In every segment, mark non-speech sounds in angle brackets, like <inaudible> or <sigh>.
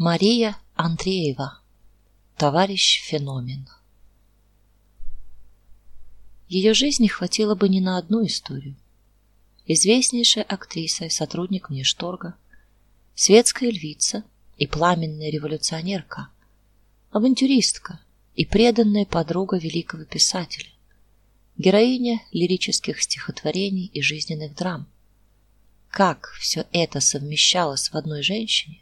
Мария Андреева. Товарищ феномен. Ее жизни хватило бы не на одну историю. Известнейшая актриса и сотрудник внешторга, светская львица и пламенная революционерка, авантюристка и преданная подруга великого писателя, героиня лирических стихотворений и жизненных драм. Как все это совмещалось в одной женщине,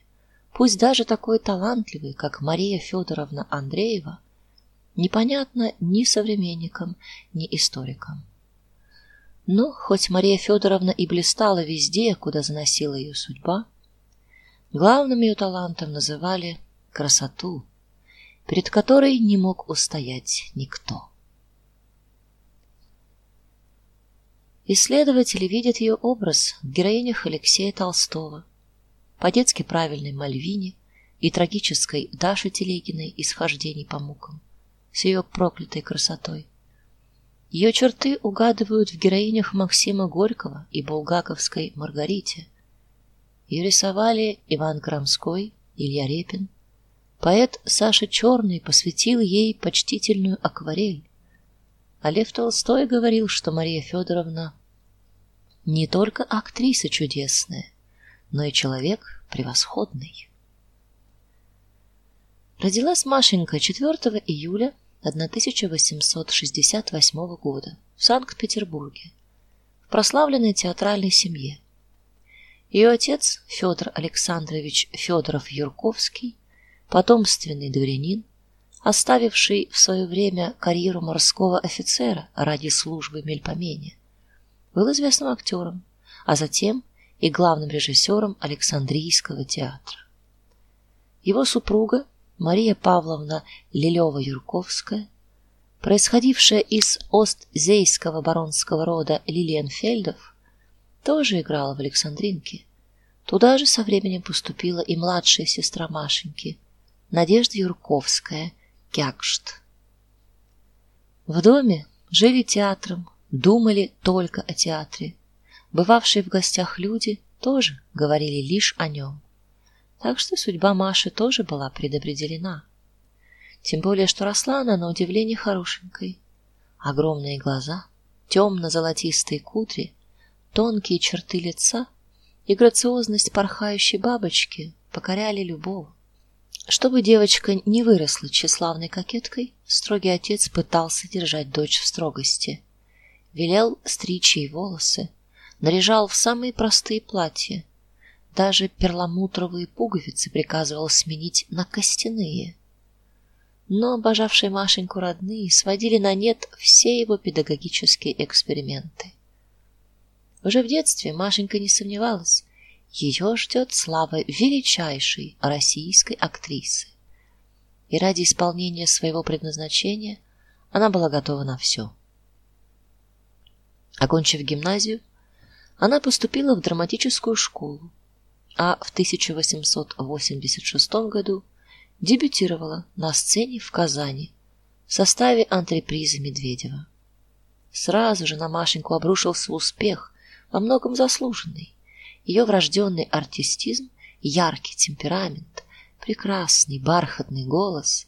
пусть даже такой талантливой, как Мария Федоровна Андреева, непонятно ни современникам, ни историкам. Но хоть Мария Федоровна и блистала везде, куда заносила ее судьба, главным ее талантом называли красоту, перед которой не мог устоять никто. Исследователи видят ее образ в героинях Алексея Толстого, по-детски правильной Мальвине и трагической Даше Телегиной из «Хождений по мукам» с ее проклятой красотой. Ее черты угадывают в героинях Максима Горького и булгаковской Маргарите. Ее рисовали Иван Крамской, Илья Репин. Поэт Саша Черный посвятил ей почтительную акварель. А Лев Толстой говорил, что Мария Федоровна не только актриса чудесная, но и человек превосходный. Родилась Машенька 4 июля 1868 года в Санкт-Петербурге в прославленной театральной семье. Ее отец Федор Александрович Федоров-Юрковский, потомственный дворянин, оставивший в свое время карьеру морского офицера ради службы Мельпомене, был известным актером, а затем и главным режиссером Александрийского театра. Его супруга Мария Павловна Лилева-Юрковская, происходившая из остзейского баронского рода Лилиенфельдов, тоже играла в Александринке. Туда же со временем поступила и младшая сестра Машеньки, Надежда Юрковская, Кякшт. В доме жили театром, думали только о театре. Бывавшие в гостях люди тоже говорили лишь о нем. Так что судьба Маши тоже была предопределена. Тем более, что росла она на удивление хорошенькой. Огромные глаза, темно-золотистые кудри, тонкие черты лица и грациозность порхающей бабочки покоряли любого. Чтобы девочка не выросла тщеславной кокеткой, строгий отец пытался держать дочь в строгости. Велел стричь ей волосы, наряжал в самые простые платья, даже перламутровые пуговицы приказывал сменить на костяные. Но обожавшие Машеньку родные сводили на нет все его педагогические эксперименты. Уже в детстве Машенька не сомневалась, ее ждет слава величайшей российской актрисы. И ради исполнения своего предназначения она была готова на все. Окончив гимназию, она поступила в драматическую школу, а в 1886 году дебютировала на сцене в Казани в составе антрепризы Медведева. Сразу же на Машеньку обрушился успех, во многом заслуженный. Ее врожденный артистизм, яркий темперамент, прекрасный бархатный голос,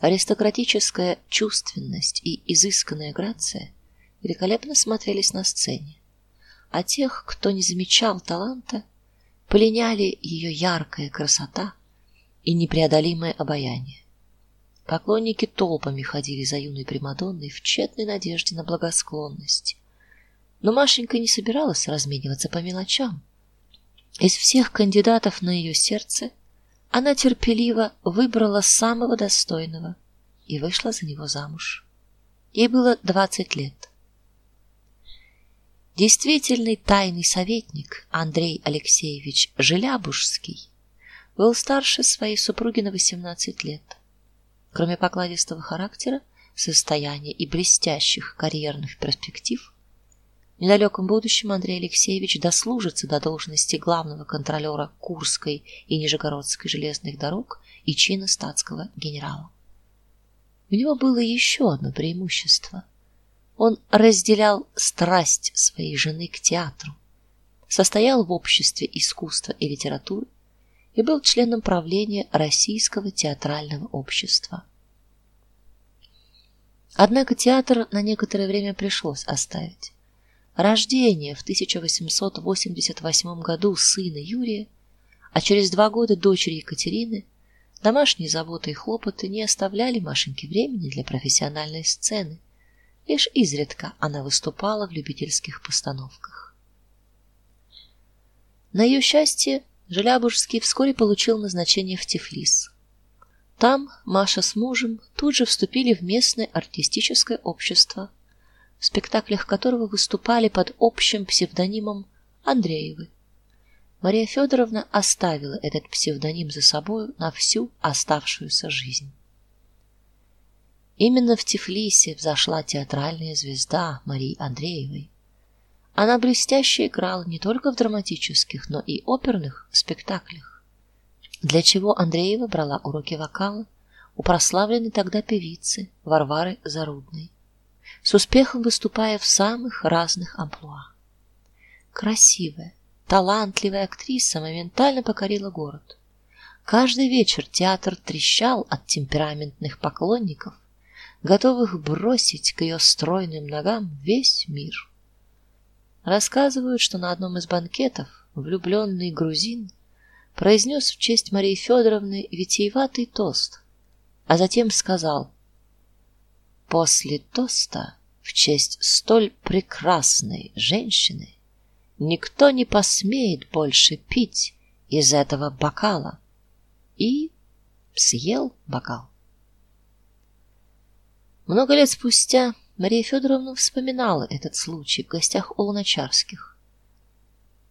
аристократическая чувственность и изысканная грация великолепно смотрелись на сцене. А тех, кто не замечал таланта, пленяли ее яркая красота и непреодолимое обаяние. Поклонники толпами ходили за юной примадонной в тщетной надежде на благосклонность. Но Машенька не собиралась размениваться по мелочам. Из всех кандидатов на ее сердце она терпеливо выбрала самого достойного и вышла за него замуж. Ей было двадцать лет. Действительный тайный советник Андрей Алексеевич Желябужский был старше своей супруги на 18 лет. Кроме покладистого характера, состояния и блестящих карьерных перспектив, в недалеком будущем Андрей Алексеевич дослужится до должности главного контролера Курской и Нижегородской железных дорог и чина статского генерала. У него было еще одно преимущество. Он разделял страсть своей жены к театру, состоял в обществе искусства и литературы и был членом правления Российского театрального общества. Однако театр на некоторое время пришлось оставить. Рождение в 1888 году сына Юрия, а через два года дочери Екатерины, домашние заботы и хлопоты не оставляли Машеньке времени для профессиональной сцены. Лишь изредка она выступала в любительских постановках. На ее счастье, Желябужский вскоре получил назначение в Тифлис. Там Маша с мужем тут же вступили в местное артистическое общество, в спектаклях которого выступали под общим псевдонимом Андреевы. Мария Федоровна оставила этот псевдоним за собой на всю оставшуюся жизнь. Именно в Тифлисе взошла театральная звезда Марии Андреевой. Она блестяще играла не только в драматических, но и оперных спектаклях. Для чего Андреева брала уроки вокала у прославленной тогда певицы Варвары Зарудной, с успехом выступая в самых разных амплуа. Красивая, талантливая актриса моментально покорила город. Каждый вечер театр трещал от темпераментных поклонников, готовых бросить к ее стройным ногам весь мир. Рассказывают, что на одном из банкетов влюбленный грузин произнес в честь Марии Федоровны витиеватый тост, а затем сказал: "После тоста в честь столь прекрасной женщины никто не посмеет больше пить из этого бокала". И съел бокал. Много лет спустя Мария Федоровна вспоминала этот случай в гостях у Луначарских.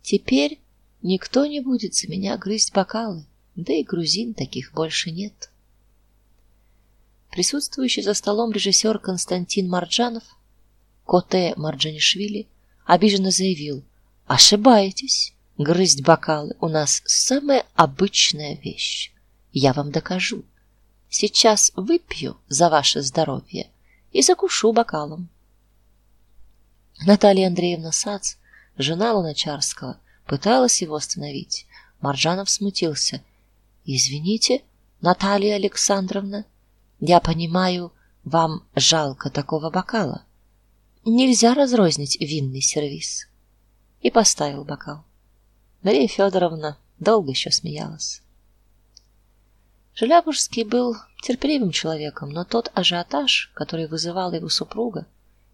Теперь никто не будет за меня грызть бокалы, да и грузин таких больше нет. Присутствующий за столом режиссер Константин Марджанов, Коте Марджанишвили, обиженно заявил: "Ошибаетесь. Грызть бокалы у нас самая обычная вещь. Я вам докажу. Сейчас выпью за ваше здоровье и закушу бокалом. Наталья Андреевна Сац, жена Луначарского, пыталась его остановить. Маржанов смутился. Извините, Наталья Александровна, я понимаю, вам жалко такого бокала. Нельзя разрознить винный сервиз. И поставил бокал. Мария Федоровна долго еще смеялась. Желябужский был терпеливым человеком, но тот ажиотаж, который вызывала его супруга,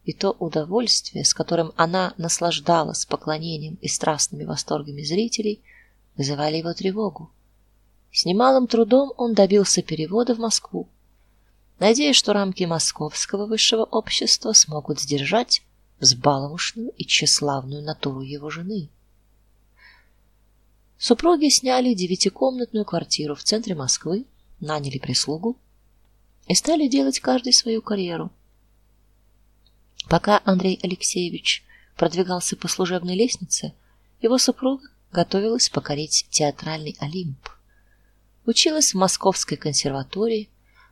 и то удовольствие, с которым она наслаждалась поклонением и страстными восторгами зрителей, вызывали его тревогу. С немалым трудом он добился перевода в Москву, надеясь, что рамки московского высшего общества смогут сдержать взбалмошную и тщеславную натуру его жены. Супруги сняли девятикомнатную квартиру в центре Москвы наняли прислугу и стали делать каждый свою карьеру. Пока Андрей Алексеевич продвигался по служебной лестнице, его супруга готовилась покорить театральный Олимп. Училась в Московской консерватории,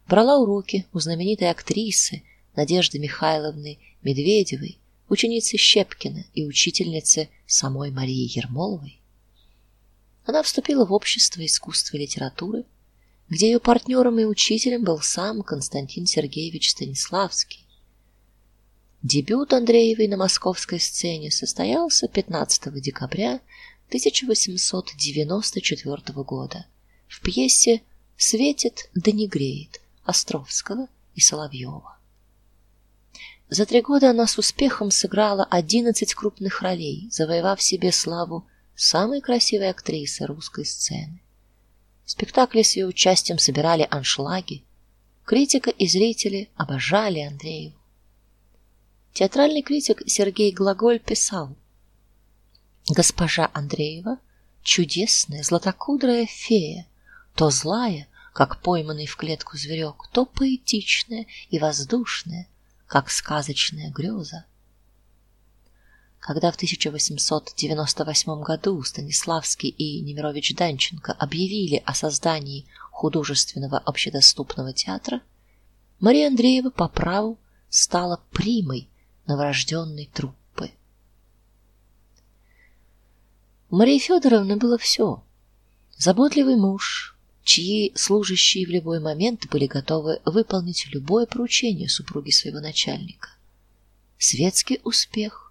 брала уроки у знаменитой актрисы Надежды Михайловны Медведевой, ученицы Щепкина и учительницы самой Марии Ермоловой. Она вступила в общество искусства и литературы, где ее партнером и учителем был сам Константин Сергеевич Станиславский. Дебют Андреевой на московской сцене состоялся 15 декабря 1894 года в пьесе Светит да не греет Островского и Соловьева. За три года она с успехом сыграла 11 крупных ролей, завоевав себе славу самой красивой актрисы русской сцены. Спектакли с ее участием собирали аншлаги. Критика и зрители обожали Андрееву. Театральный критик Сергей Глаголь писал: Госпожа Андреева чудесная златокудрая фея, то злая, как пойманный в клетку зверек, то поэтичная и воздушная, как сказочная греза. Когда в 1898 году Станиславский и Немирович Данченко объявили о создании художественного общедоступного театра, Мария Андреева по праву стала примой новорожденной труппы. У Марии Федоровны было все: Заботливый муж, чьи служащие в любой момент были готовы выполнить любое поручение супруги своего начальника. Светский успех.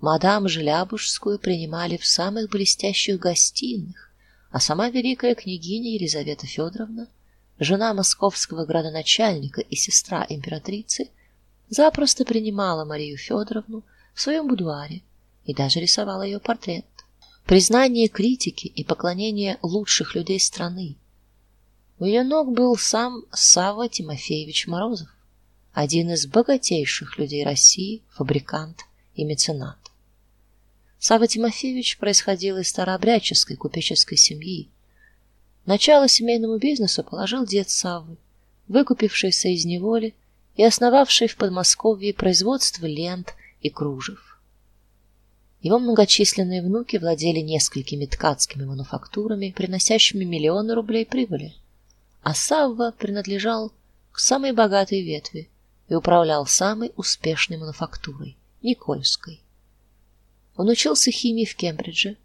Мадам Желябужскую принимали в самых блестящих гостиных, а сама великая княгиня Елизавета Федоровна, жена московского градоначальника и сестра императрицы, запросто принимала Марию Федоровну в своем будуаре и даже рисовала ее портрет. Признание критики и поклонение лучших людей страны. У ее ног был сам Савва Тимофеевич Морозов, один из богатейших людей России, фабрикант и меценат. Савва Тимофеевич происходил из старообрядческой купеческой семьи. Начало семейному бизнесу положил дед Саввы, выкупившийся из неволи и основавший в Подмосковье производство лент и кружев. Его многочисленные внуки владели несколькими ткацкими мануфактурами, приносящими миллионы рублей прибыли. А Савва принадлежал к самой богатой ветви и управлял самой успешной мануфактурой Никольской. Он учился химии в Кембридже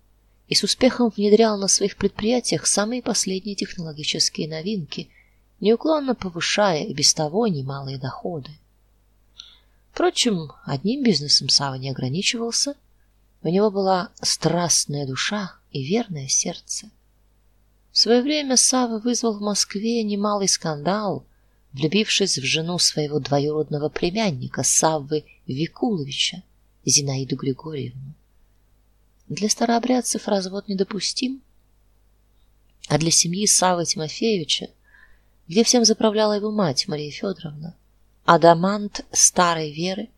и с успехом внедрял на своих предприятиях самые последние технологические новинки неуклонно повышая и без того немалые доходы. Впрочем, одним бизнесом Сава не ограничивался. У него была страстная душа и верное сердце. В свое время Сава вызвал в Москве немалый скандал, влюбившись в жену своего двоюродного племянника Саввы Викуловича, Зинаиду Григорьевну. Для старообрядцев развод недопустим, а для семьи Савы Тимофеевича где всем заправляла его мать Мария Федоровна, адамант старой веры,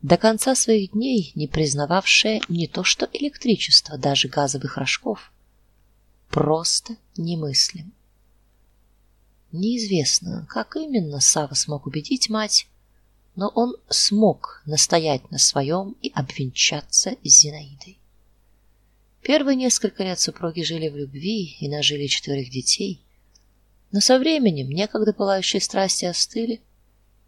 до конца своих дней не признававшая не то что электричество, даже газовых рожков, просто немыслим. Неизвестно, как именно Сава смог убедить мать, но он смог настоять на своем и обвенчаться с Зинаидой. Первые несколько лет супруги жили в любви и нажили четверых детей. Но со временем некогда пылающие страсти остыли.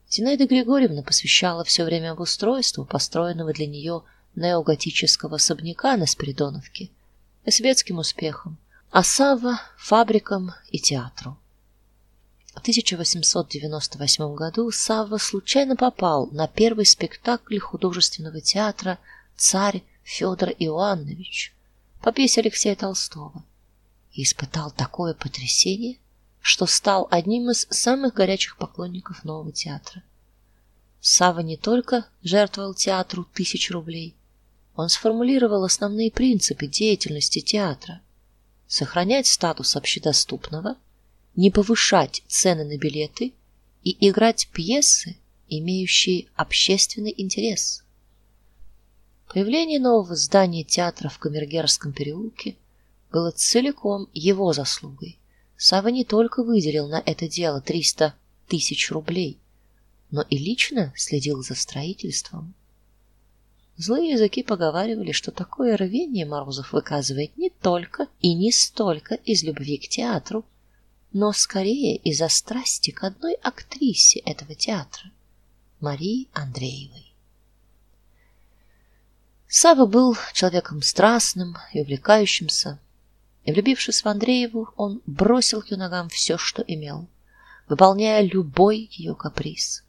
Зинаида Григорьевна посвящала все время обустройству построенного для нее неоготического особняка на Спиридоновке, светским успехам, а Савва фабрикам и театру. В 1898 году Савва случайно попал на первый спектакль художественного театра Царь Федор Иоаннович по пьесе Алексея Толстого и испытал такое потрясение, что стал одним из самых горячих поклонников нового театра. Сава не только жертвовал театру тысяч рублей, он сформулировал основные принципы деятельности театра: сохранять статус общедоступного, не повышать цены на билеты и играть пьесы, имеющие общественный интерес. Появление нового здания театра в Камергерском переулке было целиком его заслугой. Сава не только выделил на это дело 300 тысяч рублей, но и лично следил за строительством. Злые языки поговаривали, что такое рвение Морозов выказывает не только и не столько из любви к театру, но скорее из-за страсти к одной актрисе этого театра, Марии Андреевой. Сава был человеком страстным и увлекающимся, и влюбившись в Андрееву, он бросил к ее ногам все, что имел, выполняя любой ее каприз.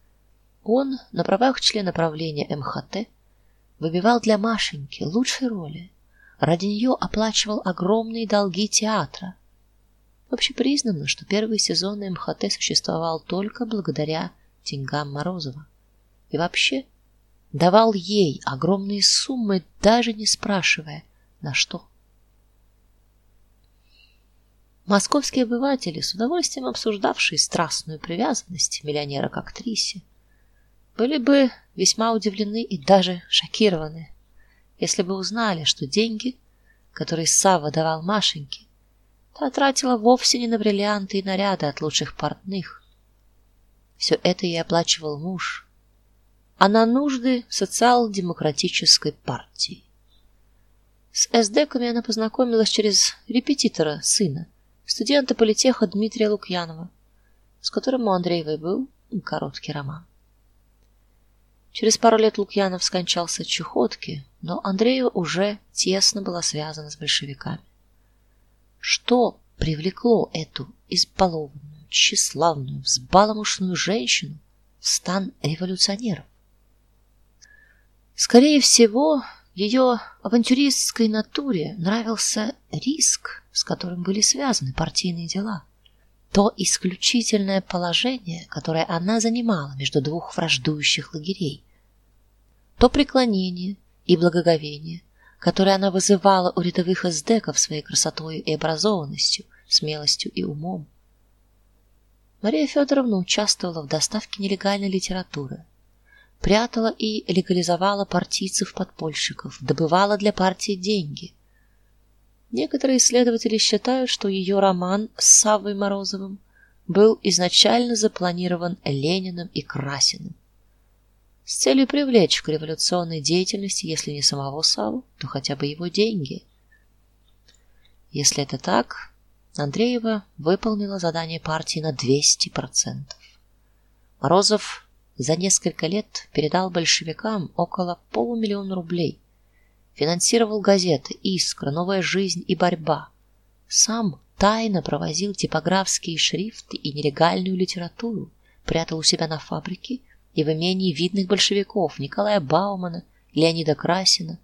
Он на правах члена правления МХТ выбивал для Машеньки лучшие роли. Ради нее оплачивал огромные долги театра. Общепризнано, что первые сезоны МХТ существовал только благодаря деньгам Морозова. И вообще давал ей огромные суммы, даже не спрашивая, на что. Московские обыватели, с удовольствием обсуждавшие страстную привязанность миллионера к актрисе, были бы весьма удивлены и даже шокированы, если бы узнали, что деньги, которые Сава давал Машеньке, та тратила вовсе не на бриллианты и наряды от лучших портных. Все это ей оплачивал муж, а на нужды социал-демократической партии. С эсдеками она познакомилась через репетитора сына, студента политеха Дмитрия Лукьянова, с которым у Андреевой был короткий роман. Через пару лет Лукьянов скончался от чехотки, но Андреева уже тесно была связана с большевиками. Что привлекло эту избалованную, тщеславную, взбаламушную женщину в стан революционеров? Скорее всего, ее авантюристской натуре нравился риск, с которым были связаны партийные дела. То исключительное положение, которое она занимала между двух враждующих лагерей. То преклонение и благоговение, которое она вызывала у рядовых эсдеков своей красотой и образованностью, смелостью и умом. Мария Федоровна участвовала в доставке нелегальной литературы, прятала и легализовала партийцев-подпольщиков, добывала для партии деньги. Некоторые исследователи считают, что ее роман с Саввой Морозовым был изначально запланирован Лениным и Красиным с целью привлечь к революционной деятельности, если не самого Саву, то хотя бы его деньги. Если это так, Андреева выполнила задание партии на 200%. Морозов за несколько лет передал большевикам около полумиллиона рублей. Финансировал газеты Искра, Новая жизнь и Борьба. Сам тайно провозил типографские шрифты и нелегальную литературу, прятал у себя на фабрике и в имении видных большевиков Николая Баумана, Леонида Красина,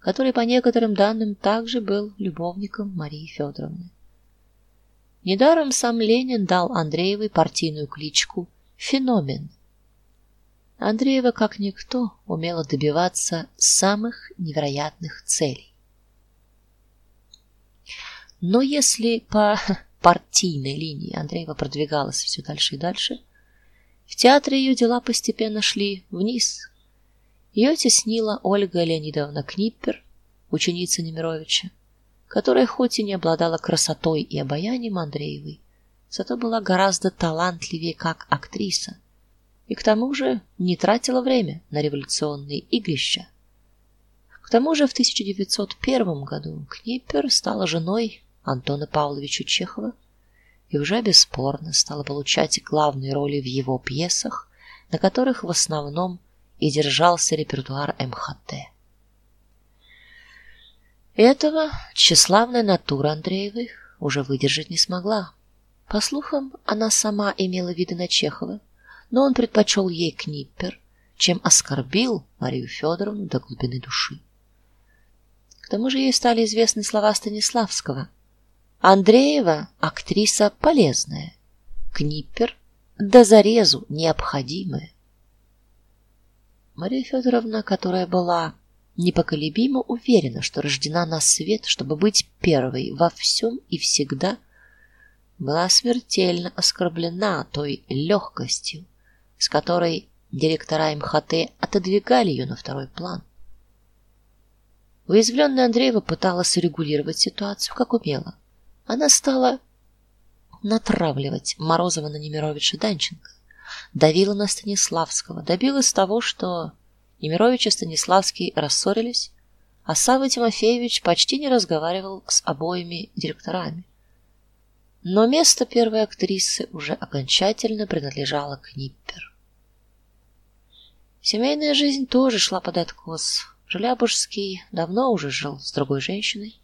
который по некоторым данным также был любовником Марии Федоровны. Недаром сам Ленин дал Андреевой партийную кличку Феномен. Андреева, как никто, умела добиваться самых невероятных целей. Но если по <laughs> партийной линии Андреева продвигалась все дальше и дальше, в театре ее дела постепенно шли вниз. Ее теснила Ольга Леонидовна Книппер, ученица Немировича, которая хоть и не обладала красотой и обаянием Андреевой, зато была гораздо талантливее как актриса и к тому же не тратила время на революционные игрища. К тому же в 1901 году Книппер стала женой Антона Павловича Чехова и уже бесспорно стала получать главные роли в его пьесах, на которых в основном и держался репертуар МХТ. Этого тщеславная натура Андреевой уже выдержать не смогла. По слухам, она сама имела виды на Чехова, но он предпочел ей Книппер, чем оскорбил Марию Федоровну до глубины души. К тому же ей стали известны слова Станиславского: Андреева актриса полезная, Книппер до зарезу необходимая. Мария Федоровна, которая была непоколебимо уверена, что рождена на свет, чтобы быть первой во всем и всегда, была смертельно оскорблена той легкостью, с которой директора МХТ отодвигали ее на второй план. Уязвленная Андреева пыталась регулировать ситуацию как умела она стала натравливать Морозова на Немировича Данченко, давила на Станиславского, добилась того, что Немирович и Станиславский рассорились, а Савва Тимофеевич почти не разговаривал с обоими директорами. Но место первой актрисы уже окончательно принадлежало к Ниппер. Семейная жизнь тоже шла под откос. Желябужский давно уже жил с другой женщиной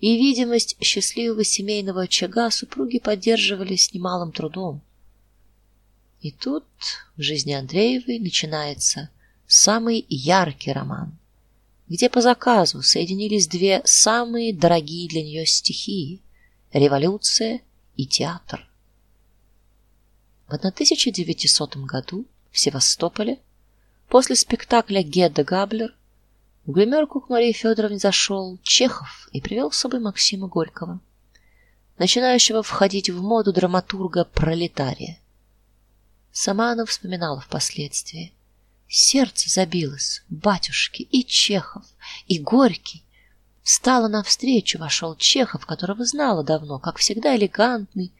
и видимость счастливого семейного очага супруги поддерживали с немалым трудом. И тут в жизни Андреевой начинается самый яркий роман, где по заказу соединились две самые дорогие для нее стихии революция и театр. В 1900 году в Севастополе после спектакля Гедда Габлер в гримерку к Марии Федоровне зашел Чехов и привел с собой Максима Горького, начинающего входить в моду драматурга пролетария. Сама она вспоминала впоследствии. Сердце забилось, батюшки и Чехов, и Горький. Встала навстречу, вошел Чехов, которого знала давно, как всегда элегантный,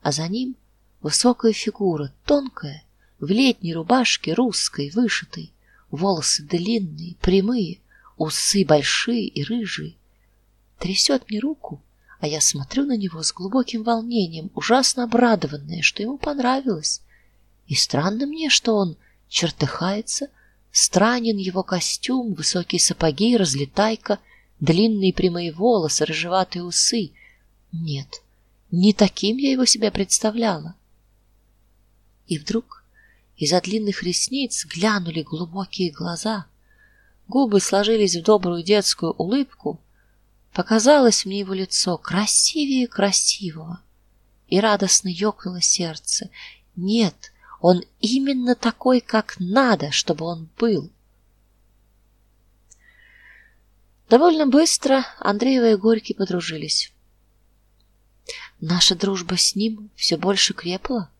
а за ним высокая фигура, тонкая, в летней рубашке русской, вышитой, волосы длинные, прямые, усы большие и рыжие. Трясет мне руку, а я смотрю на него с глубоким волнением, ужасно обрадованная, что ему понравилось. И странно мне, что он чертыхается, странен его костюм, высокие сапоги, разлетайка, длинные прямые волосы, рыжеватые усы. Нет, Не таким я его себе представляла. И вдруг из-за длинных ресниц глянули глубокие глаза, губы сложились в добрую детскую улыбку, показалось мне его лицо красивее красивого, и радостно ёкнуло сердце. Нет, он именно такой, как надо, чтобы он был. Довольно быстро Андреева и Горький подружились. Наша дружба с ним все больше крепла.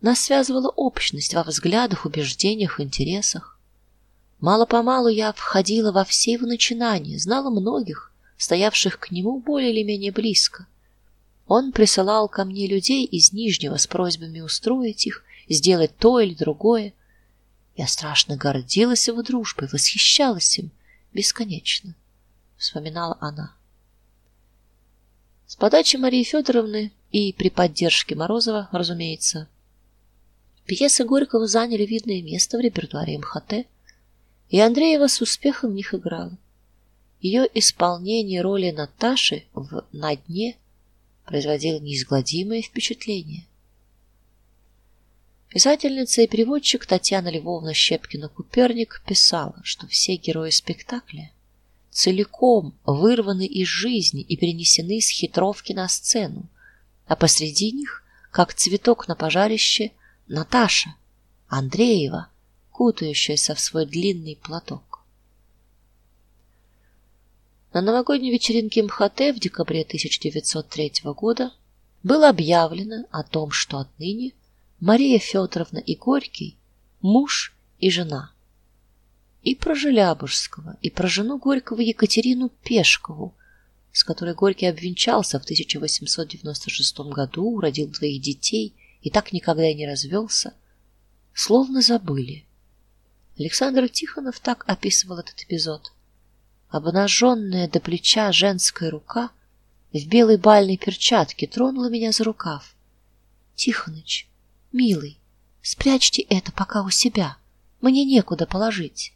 Нас связывала общность во взглядах, убеждениях, интересах. Мало-помалу я входила во все его начинания, знала многих, стоявших к нему более или менее близко. Он присылал ко мне людей из Нижнего с просьбами устроить их, сделать то или другое. Я страшно гордилась его дружбой, восхищалась им бесконечно, вспоминала она. С подачи Марии Федоровны и при поддержке Морозова, разумеется, пьесы Горького заняли видное место в репертуаре МХТ, и Андреева с успехом в них играла. Ее исполнение роли Наташи в «На дне» производило неизгладимое впечатление. Писательница и переводчик Татьяна Львовна Щепкина-Куперник писала, что все герои спектакля целиком вырваны из жизни и перенесены с хитровки на сцену, а посреди них, как цветок на пожарище, Наташа Андреева, кутающаяся в свой длинный платок. На новогодней вечеринке МХТ в декабре 1903 года было объявлено о том, что отныне Мария Федоровна и Горький муж и жена. И про Желябужского, и про жену Горького Екатерину Пешкову, с которой Горький обвенчался в 1896 году, родил двоих детей и так никогда и не развелся, словно забыли. Александр Тихонов так описывал этот эпизод: обнаженная до плеча женская рука в белой бальной перчатке тронула меня за рукав. Тихоныч, Милый, спрячьте это пока у себя. Мне некуда положить.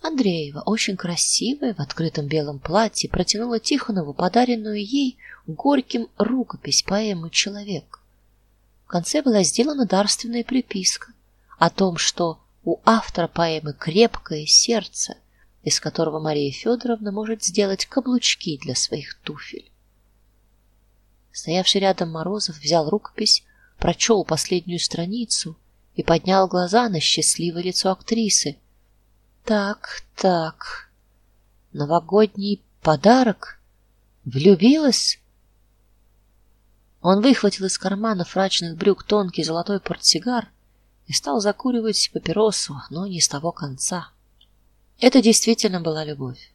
Андреева, очень красивая в открытом белом платье, протянула Тихонову подаренную ей горьким рукопись поэмы Человек. В конце была сделана дарственная приписка о том, что у автора поэмы крепкое сердце, из которого Мария Федоровна может сделать каблучки для своих туфель. Стоявший рядом Морозов взял рукопись, прочел последнюю страницу и поднял глаза на счастливое лицо актрисы. Так, так. Новогодний подарок? Влюбилась? Он выхватил из кармана фрачных брюк тонкий золотой портсигар и стал закуривать папиросу, но не с того конца. Это действительно была любовь.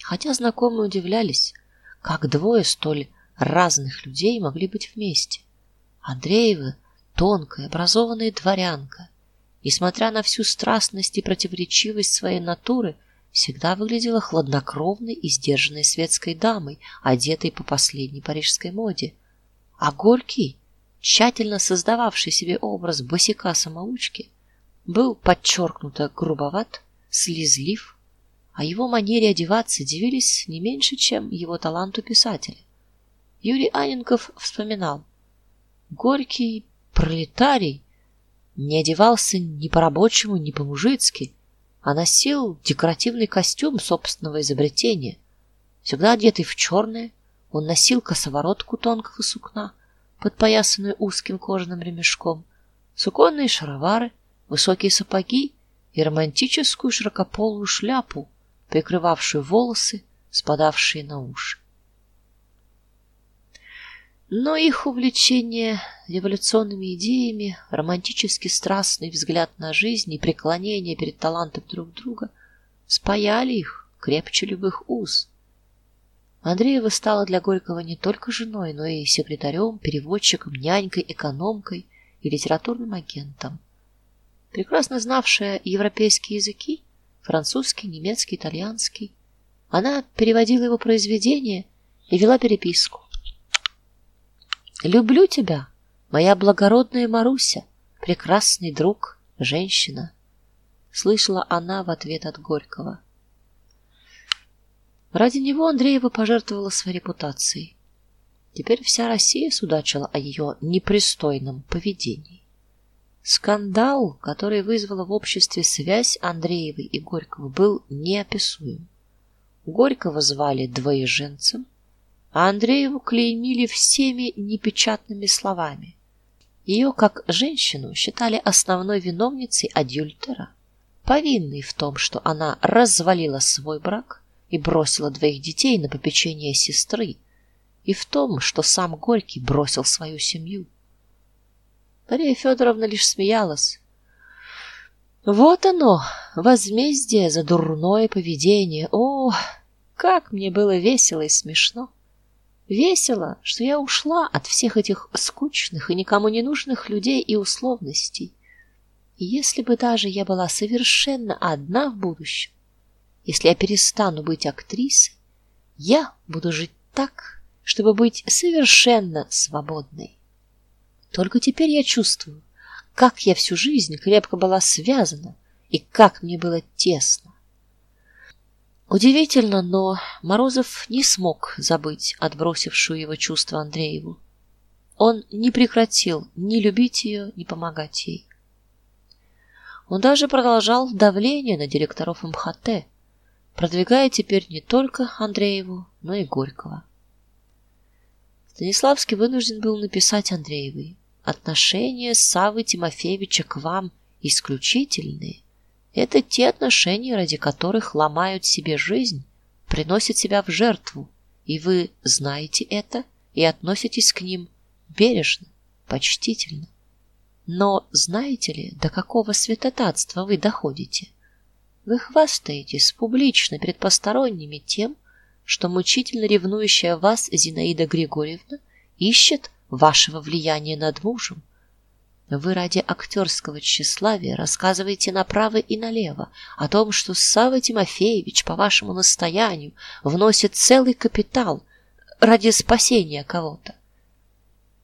Хотя знакомые удивлялись, как двое столь разных людей могли быть вместе. Андреева тонкая, образованная дворянка, несмотря на всю страстность и противоречивость своей натуры, всегда выглядела хладнокровной и сдержанной светской дамой, одетой по последней парижской моде. А Горький, тщательно создававший себе образ босика-самоучки, был подчеркнуто грубоват, слезлив, а его манере одеваться дивились не меньше, чем его таланту писателя. Юрий Аненков вспоминал: Горький пролетарий не одевался ни по-рабочему, ни по-мужицки, а носил декоративный костюм собственного изобретения. Всегда одетый в черное, он носил косоворотку тонкого сукна, подпоясанную узким кожаным ремешком, суконные шаровары, высокие сапоги и романтическую широкополую шляпу, прикрывавшую волосы, спадавшие на уши. Но их увлечение революционными идеями, романтический страстный взгляд на жизнь и преклонение перед талантом друг друга спаяли их крепче любых уз. Андреева стала для Горького не только женой, но и секретарем, переводчиком, нянькой, экономкой и литературным агентом. Прекрасно знавшая европейские языки, французский, немецкий, итальянский, она переводила его произведения и вела переписку. Люблю тебя, моя благородная Маруся, прекрасный друг, женщина, слышала она в ответ от Горького. Ради него Андреева пожертвовала своей репутацией. Теперь вся Россия судачила о ее непристойном поведении. Скандал, который вызвала в обществе связь Андреевой и Горького, был неописуем. Горького звали двоеженцем, а Андрееву клеймили всеми непечатными словами. Ее, как женщину, считали основной виновницей адюльтера, повинной в том, что она развалила свой брак и бросила двоих детей на попечение сестры, и в том, что сам Горький бросил свою семью. Мария Федоровна лишь смеялась. Вот оно, возмездие за дурное поведение. О, как мне было весело и смешно. Весело, что я ушла от всех этих скучных и никому не нужных людей и условностей. И если бы даже я была совершенно одна в будущем, если я перестану быть актрисой, я буду жить так, чтобы быть совершенно свободной. Только теперь я чувствую, как я всю жизнь крепко была связана и как мне было тесно. Удивительно, но Морозов не смог забыть отбросившую его чувство Андрееву. Он не прекратил ни любить ее, ни помогать ей. Он даже продолжал давление на директоров МХТ, продвигая теперь не только Андрееву, но и Горького. Станиславский вынужден был написать Андреевой: "Отношения Савы Тимофеевича к вам исключительные. Это те отношения, ради которых ломают себе жизнь, приносят себя в жертву, и вы знаете это и относитесь к ним бережно, почтительно. Но знаете ли, до какого святотатства вы доходите? Вы хвастаетесь публично перед посторонними тем, что мучительно ревнующая вас Зинаида Григорьевна ищет вашего влияния над мужем. Вы ради актерского тщеславия рассказываете направо и налево о том, что Савва Тимофеевич по вашему настоянию вносит целый капитал ради спасения кого-то.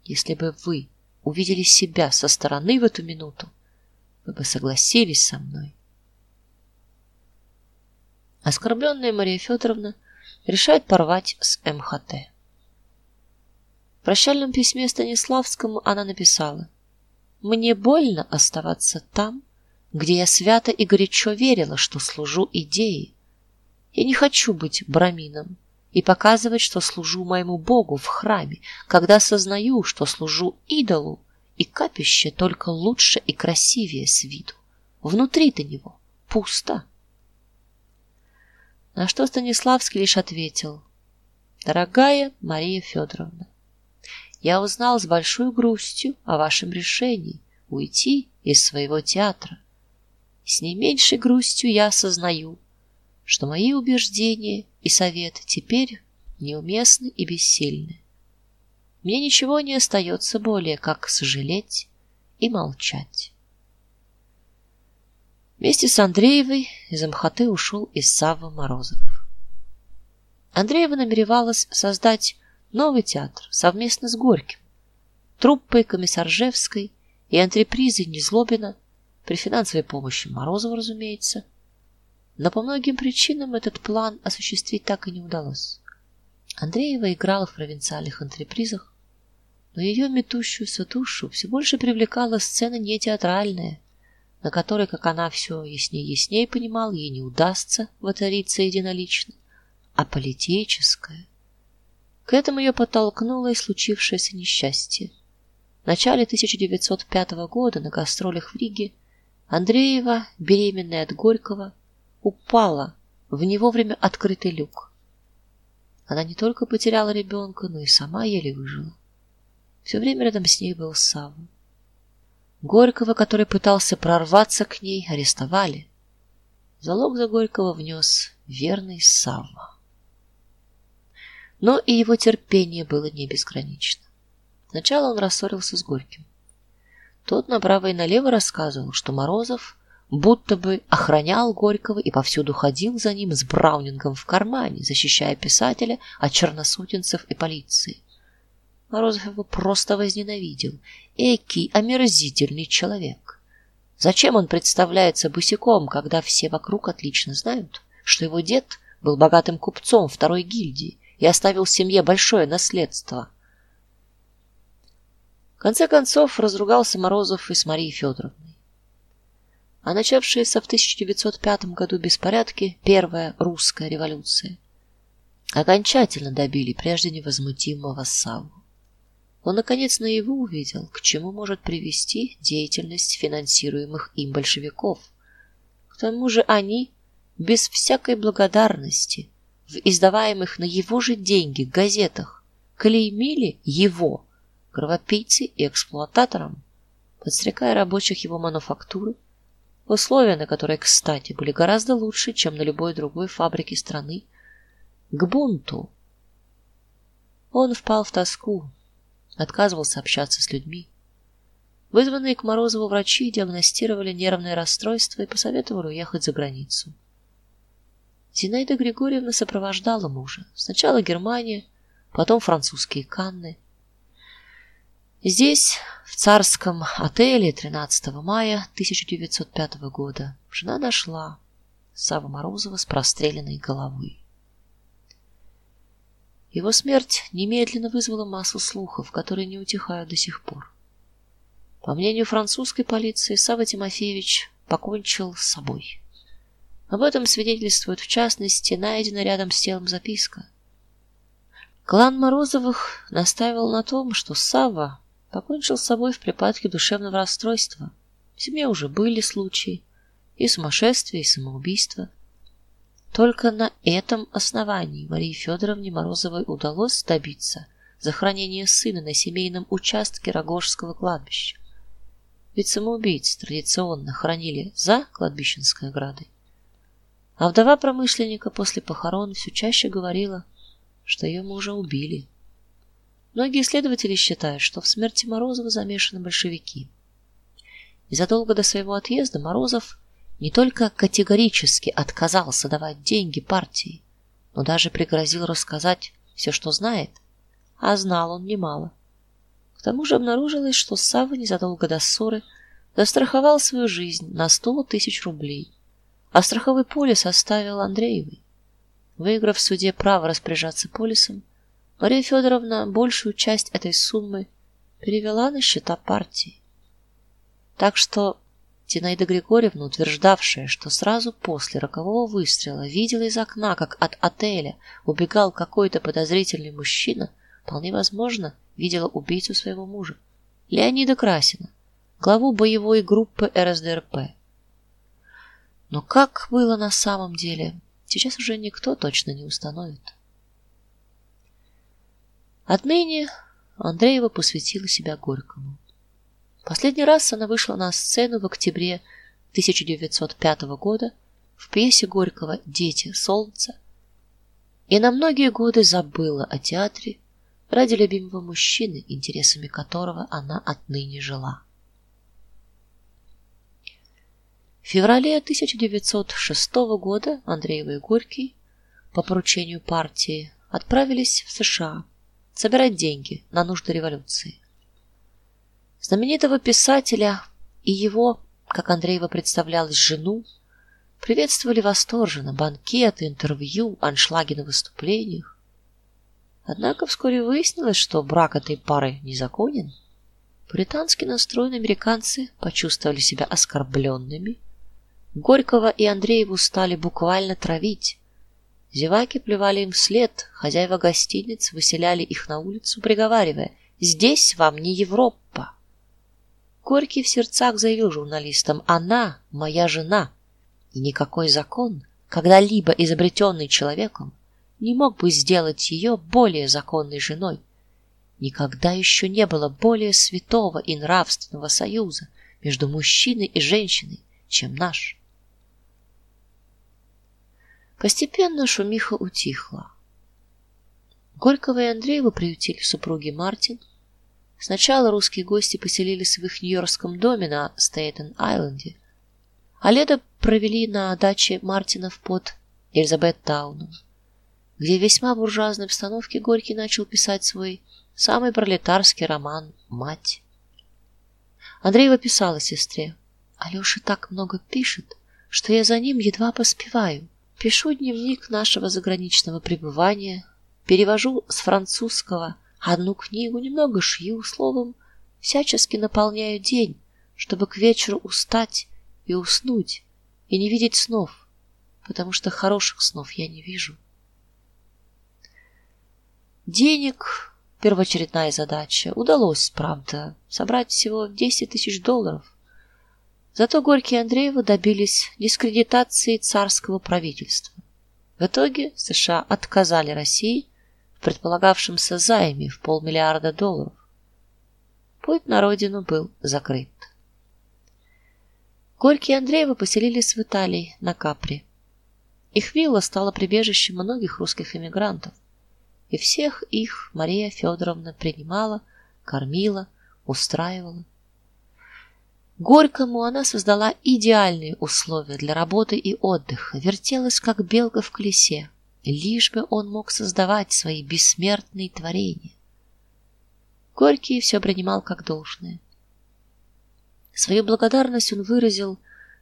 Если бы вы увидели себя со стороны в эту минуту, вы бы согласились со мной. Оскорбленная Мария Федоровна решает порвать с МХТ. В прощальном письме Станиславскому она написала: "Мне больно оставаться там, где я свято и горячо верила, что служу идее. Я не хочу быть брамином и показывать, что служу моему Богу в храме, когда сознаю, что служу идолу, и капище только лучше и красивее с виду. Внутри-то него пусто". На что Станиславский лишь ответил: "Дорогая Мария Федоровна, я узнал с большой грустью о вашем решении уйти из своего театра. С не меньшей грустью я осознаю, что мои убеждения и советы теперь неуместны и бессильны. Мне ничего не остается более, как сожалеть и молчать. Вместе с Андреевой из МХТ ушел и Савва Морозов. Андреева намеревалась создать новый театр совместно с Горьким, труппой Комиссаржевской и антрепризой Незлобина при финансовой помощи Морозова, разумеется. Но по многим причинам этот план осуществить так и не удалось. Андреева играла в провинциальных антрепризах, но ее метущуюся душу все больше привлекала сцена не театральная, на которой, как она все яснее и яснее понимала, ей не удастся воцариться единолично, а политическое. К этому ее подтолкнуло и случившееся несчастье. В начале 1905 года на гастролях в Риге Андреева, беременная от Горького, упала в не вовремя открытый люк. Она не только потеряла ребенка, но и сама еле выжила. Все время рядом с ней был Савва. Горького, который пытался прорваться к ней, арестовали. Залог за Горького внес верный Савва. Но и его терпение было не безгранично. Сначала он рассорился с Горьким. Тот направо и налево рассказывал, что Морозов будто бы охранял Горького и повсюду ходил за ним с браунингом в кармане, защищая писателя от черносотенцев и полиции. Морозов просто возненавидел. Экий омерзительный человек. Зачем он представляется босиком, когда все вокруг отлично знают, что его дед был богатым купцом второй гильдии и оставил семье большое наследство? конце концов разругался Морозов и с Марией Федоровной. А начавшиеся в 1905 году беспорядки, первая русская революция, окончательно добили прежде невозмутимого Савву. Он наконец наяву увидел, к чему может привести деятельность финансируемых им большевиков. К тому же они без всякой благодарности в издаваемых на его же деньги газетах клеймили его кровопийцей и эксплуататором, подстрекая рабочих его мануфактуры, условия на которые, кстати, были гораздо лучше, чем на любой другой фабрике страны, к бунту. Он впал в тоску, отказывался общаться с людьми. Вызванные к Морозову врачи диагностировали нервное расстройство и посоветовали уехать за границу. Зинаида Григорьевна сопровождала мужа. Сначала Германия, потом французские Канны. Здесь, в царском отеле 13 мая 1905 года, жена нашла Савва Морозова с простреленной головой. Его смерть немедленно вызвала массу слухов, которые не утихают до сих пор. По мнению французской полиции, Савва Тимофеевич покончил с собой. Об этом свидетельствует в частности найденная рядом с телом записка. Клан Морозовых настаивал на том, что Савва покончил с собой в припадке душевного расстройства. В семье уже были случаи и сумасшествия, и самоубийства. Только на этом основании Марии Федоровне Морозовой удалось добиться захоронения сына на семейном участке Рогожского кладбища. Ведь самоубийц традиционно хоронили за кладбищенской оградой. А вдова промышленника после похорон все чаще говорила, что ее мужа убили. Многие исследователи считают, что в смерти Морозова замешаны большевики. Незадолго до своего отъезда Морозов не только категорически отказался давать деньги партии, но даже пригрозил рассказать все, что знает, а знал он немало. К тому же обнаружилось, что Савва незадолго до ссоры застраховал свою жизнь на сто тысяч рублей, а страховой полис оставил Андреевой. Выиграв в суде право распоряжаться полисом, Мария Федоровна большую часть этой суммы перевела на счета партии. Так что Зинаида Григорьевна, утверждавшая, что сразу после рокового выстрела видела из окна, как от отеля убегал какой-то подозрительный мужчина, вполне возможно, видела убийцу своего мужа, Леонида Красина, главу боевой группы РСДРП. Но как было на самом деле, сейчас уже никто точно не установит. Отныне Андреева посвятила себя Горькому. Последний раз она вышла на сцену в октябре 1905 года в пьесе Горького Дети солнца и на многие годы забыла о театре ради любимого мужчины, интересами которого она отныне жила. В феврале 1906 года Андреева и Горький по поручению партии отправились в США собирать деньги на нужды революции. Знаменитого писателя и его, как Андреева представлялась, жену приветствовали восторженно, банкеты, интервью, аншлаги на выступлениях. Однако вскоре выяснилось, что брак этой пары незаконен. Британски настроенные американцы почувствовали себя оскорбленными. Горького и Андрееву стали буквально травить. Зеваки плевали им вслед, хозяева гостиниц выселяли их на улицу, приговаривая: "Здесь вам не Европа". Горький в сердцах заявил журналистам: "Она моя жена, и никакой закон, когда-либо изобретенный человеком, не мог бы сделать ее более законной женой. Никогда еще не было более святого и нравственного союза между мужчиной и женщиной, чем наш". Постепенно шумиха утихла. Горького и Андреева приютили супруги Мартин. Сначала русские гости поселились в их нью-йоркском доме на Стейтен-Айленде, а лето провели на даче Мартинов под Элизабеттауном, где в весьма буржуазной обстановке Горький начал писать свой самый пролетарский роман Мать. Андреева писала сестре: "Алёша так много пишет, что я за ним едва поспеваю. Пишу дневник нашего заграничного пребывания, перевожу с французского одну книгу, немного шью, словом, всячески наполняю день, чтобы к вечеру устать и уснуть и не видеть снов, потому что хороших снов я не вижу. Денег первоочередная задача. Удалось, правда, собрать всего 10 тысяч долларов. Зато Горький и Андреева добились дискредитации царского правительства. В итоге США отказали России предполагавшемся займе в полмиллиарда долларов. Путь на родину был закрыт. Горький и Андреева поселились в Италии, на Капри. Их вилла стала прибежищем многих русских эмигрантов, и всех их Мария Федоровна принимала, кормила, устраивала. Горькому она создала идеальные условия для работы и отдыха, вертелась как белка в колесе, лишь бы он мог создавать свои бессмертные творения. Горький все принимал как должное. Свою благодарность он выразил,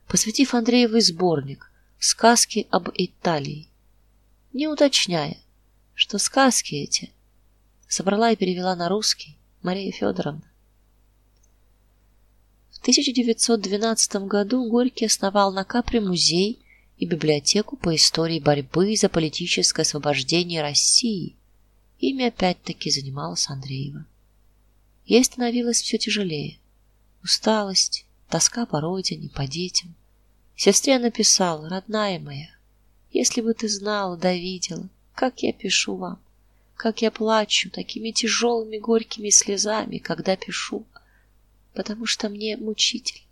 посвятив Андреевой сборник Сказки об Италии, не уточняя, что сказки эти собрала и перевела на русский Мария Федоровна. В 1912 году Горький основал на Капре музей и библиотеку по истории борьбы за политическое освобождение России. Ими опять-таки занималась Андреева. Ей становилось все тяжелее. Усталость, тоска по родине, по детям. Сестре написал: "Родная моя, если бы ты знала, да видела, как я пишу вам, как я плачу такими тяжелыми горькими слезами, когда пишу, потому что мне мучительно.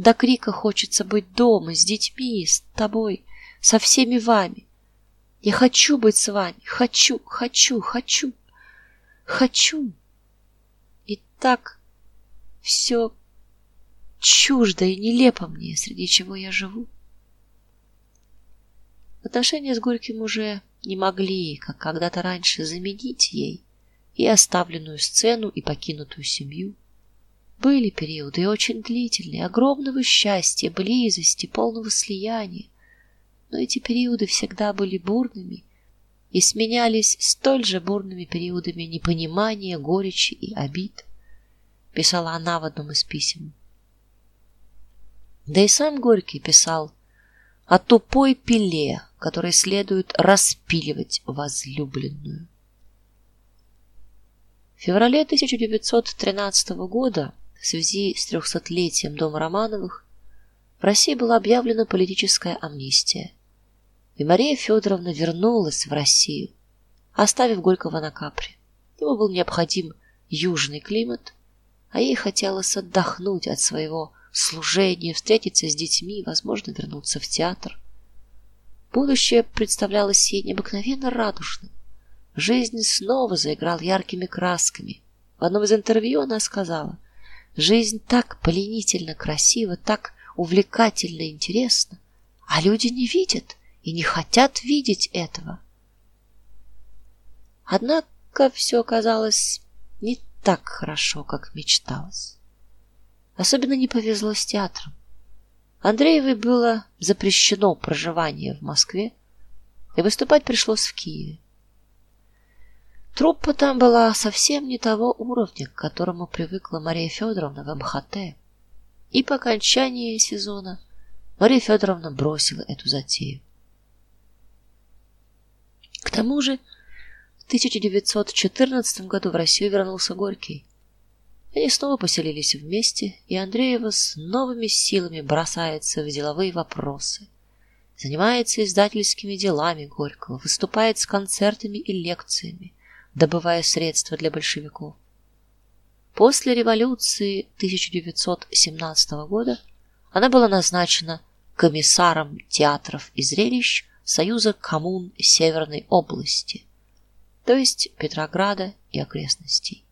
До крика хочется быть дома с детьми, с тобой, со всеми вами. Я хочу быть с вами, хочу, хочу, хочу, хочу. И так все чуждо и нелепо мне, среди чего я живу. Отношения с Горьким уже не могли, как когда-то раньше, заменить ей и оставленную сцену, и покинутую семью. Были периоды очень длительные, огромного счастья, близости, полного слияния, но эти периоды всегда были бурными и сменялись столь же бурными периодами непонимания, горечи и обид, писала она в одном из писем. Да и сам Горький писал о тупой пиле, которой следует распиливать возлюбленную. В феврале 1913 года в связи с трехсотлетием дома Романовых в России была объявлена политическая амнистия. И Мария Федоровна вернулась в Россию, оставив Горького на Капри. Ему был необходим южный климат, а ей хотелось отдохнуть от своего служения, встретиться с детьми, возможно, вернуться в театр. Будущее представлялось ей необыкновенно радужным. Жизнь снова заиграла яркими красками. В одном из интервью она сказала: Жизнь так пленительно красива, так увлекательно интересна, а люди не видят и не хотят видеть этого. Однако все оказалось не так хорошо, как мечталось. Особенно не повезло с театром. Андреевой было запрещено проживание в Москве, и выступать пришлось в Киеве. Труппа там была совсем не того уровня, к которому привыкла Мария Федоровна в МХТ. И по окончании сезона Мария Федоровна бросила эту затею. К тому же в 1914 году в Россию вернулся Горький. Они снова поселились вместе, и Андреева с новыми силами бросается в деловые вопросы. Занимается издательскими делами Горького, выступает с концертами и лекциями добывая средства для большевиков. После революции 1917 года она была назначена комиссаром театров и зрелищ Союза коммун Северной области, то есть Петрограда и окрестностей.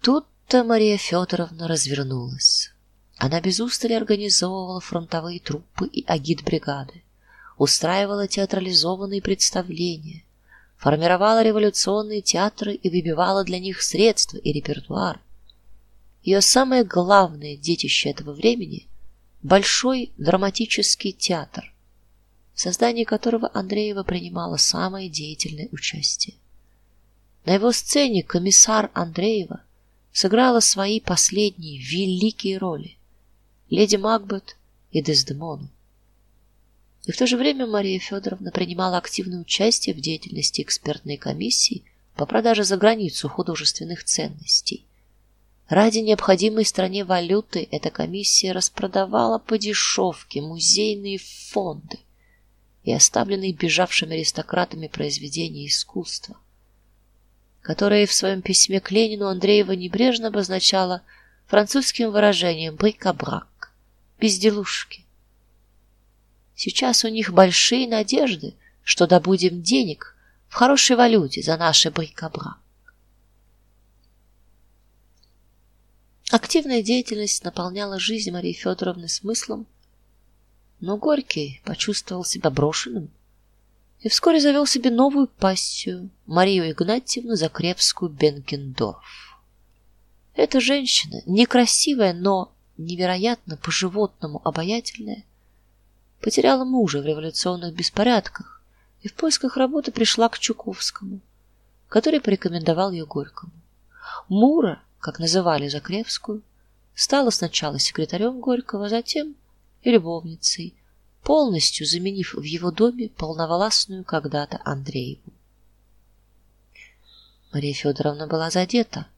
Тут-то Мария Федоровна развернулась. Она без устали организовывала фронтовые труппы и агитбригады, устраивала театрализованные представления, формировала революционные театры и выбивала для них средства и репертуар. Ее самое главное детище этого времени большой драматический театр, в создании которого Андреева принимала самое деятельное участие. На его сцене комиссар Андреева сыграла свои последние великие роли: леди Макбет и Дездемону. И в то же время Мария Федоровна принимала активное участие в деятельности экспертной комиссии по продаже за границу художественных ценностей. Ради необходимой стране валюты эта комиссия распродавала по дешевке музейные фонды и оставленные бежавшими аристократами произведения искусства, которые в своем письме к Ленину Андреева небрежно обозначала французским выражением брик-а-брак безделушки. Сейчас у них большие надежды, что добудем денег в хорошей валюте за наши брик-а-брак. Активная деятельность наполняла жизнь Марии Федоровны смыслом, но Горький почувствовал себя брошенным и вскоре завел себе новую пассию Марию Игнатьевну Закревскую Бенкендорф. Эта женщина, некрасивая, но невероятно по-животному обаятельная, потеряла мужа в революционных беспорядках и в поисках работы пришла к Чуковскому, который порекомендовал ее Горькому. Мура как называли Закревскую, стала сначала секретарем Горького, затем и любовницей, полностью заменив в его доме полновластную когда-то Андрееву. Мария Федоровна была задета.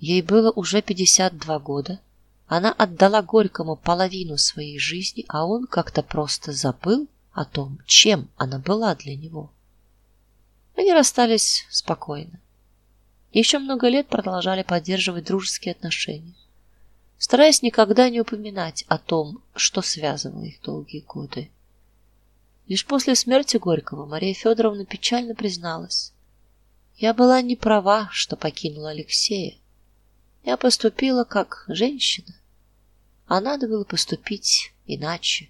Ей было уже 52 года. Она отдала Горькому половину своей жизни, а он как-то просто забыл о том, чем она была для него. Они расстались спокойно еще много лет продолжали поддерживать дружеские отношения, стараясь никогда не упоминать о том, что связывало их долгие годы. Лишь после смерти Горького Мария Федоровна печально призналась: "Я была не права, что покинула Алексея. Я поступила как женщина, а надо было поступить иначе.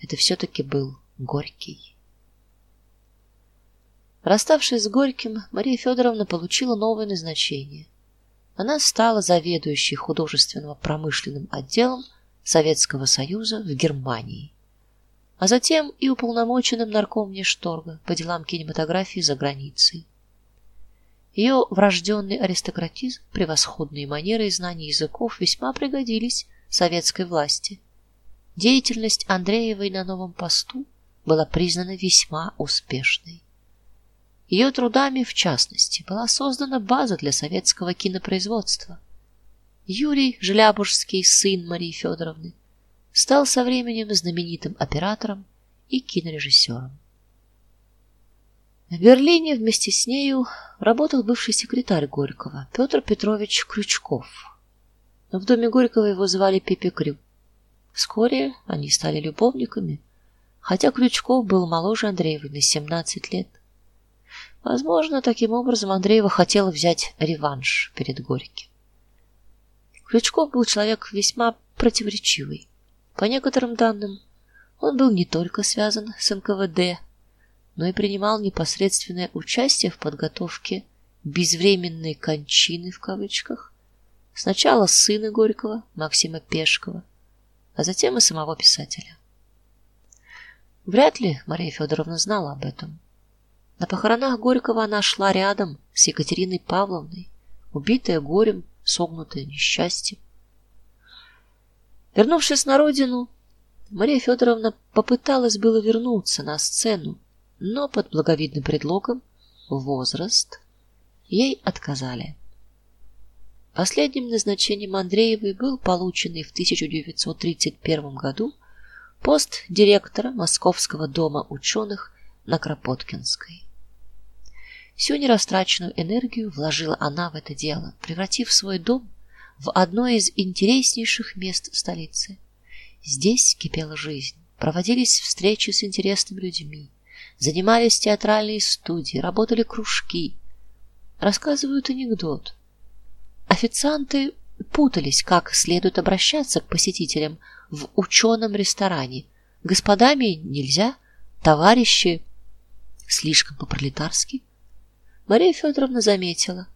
Это все таки был Горький". Расставшись с Горьким, Мария Федоровна получила новое назначение. Она стала заведующей художественно-промышленным отделом Советского Союза в Германии, а затем и уполномоченным наркомвнешторга по делам кинематографии за границей. Ее врожденный аристократизм, превосходные манеры и знания языков весьма пригодились советской власти. Деятельность Андреевой на новом посту была признана весьма успешной. Ее трудами, в частности, была создана база для советского кинопроизводства. Юрий Желябужский, сын Марии Федоровны, стал со временем знаменитым оператором и кинорежиссером. В Берлине вместе с нею работал бывший секретарь Горького Петр Петрович Крючков. В доме Горького его звали Пепе Крю. Вскоре они стали любовниками, хотя Крючков был моложе Андреевой на 17 лет. Возможно, таким образом Андреева хотела взять реванш перед Горьким. Крючков был человек весьма противоречивый. По некоторым данным, он был не только связан с НКВД, но и принимал непосредственное участие в подготовке безвременной кончины в кавычках сначала сына Горького, Максима Пешкова, а затем и самого писателя. Вряд ли Мария Федоровна знала об этом. На похоронах Горького она шла рядом с Екатериной Павловной, убитая горем, согнутая несчастьем. Вернувшись на родину, Мария Федоровна попыталась было вернуться на сцену, но под благовидным предлогом возраст ей отказали. Последним назначением Андреевой был полученный в 1931 году пост директора Московского дома ученых на Кропоткинской. Всю нерастраченную энергию вложила она в это дело, превратив свой дом в одно из интереснейших мест столицы. Здесь кипела жизнь, проводились встречи с интересными людьми, занимались театральные студии, работали кружки. Рассказывают анекдот. Официанты путались, как следует обращаться к посетителям в ученом ресторане. Господами нельзя, товарищи слишком по-пролетарски. Мария Федоровна заметила: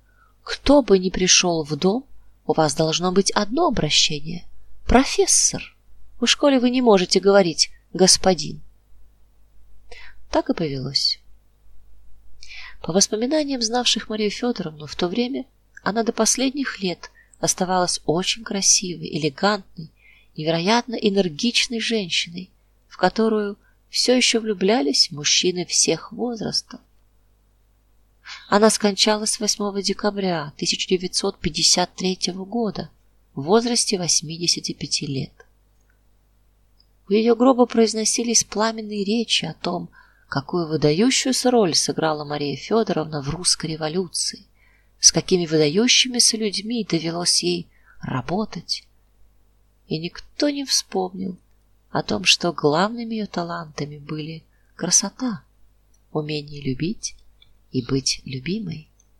кто бы ни пришел в дом, у вас должно быть одно обращение: профессор. В школе вы не можете говорить господин. Так и повелось. По воспоминаниям знавших Марию Федоровну в то время, она до последних лет оставалась очень красивой, элегантной, невероятно энергичной женщиной, в которую все еще влюблялись мужчины всех возрастов. Она скончалась 8 декабря 1953 года в возрасте 85 лет. У ее гроба произносились пламенные речи о том, какую выдающуюся роль сыграла Мария Федоровна в русской революции, с какими выдающимися людьми довелось ей работать. И никто не вспомнил о том, что главными ее талантами были красота, умение любить и быть любимой.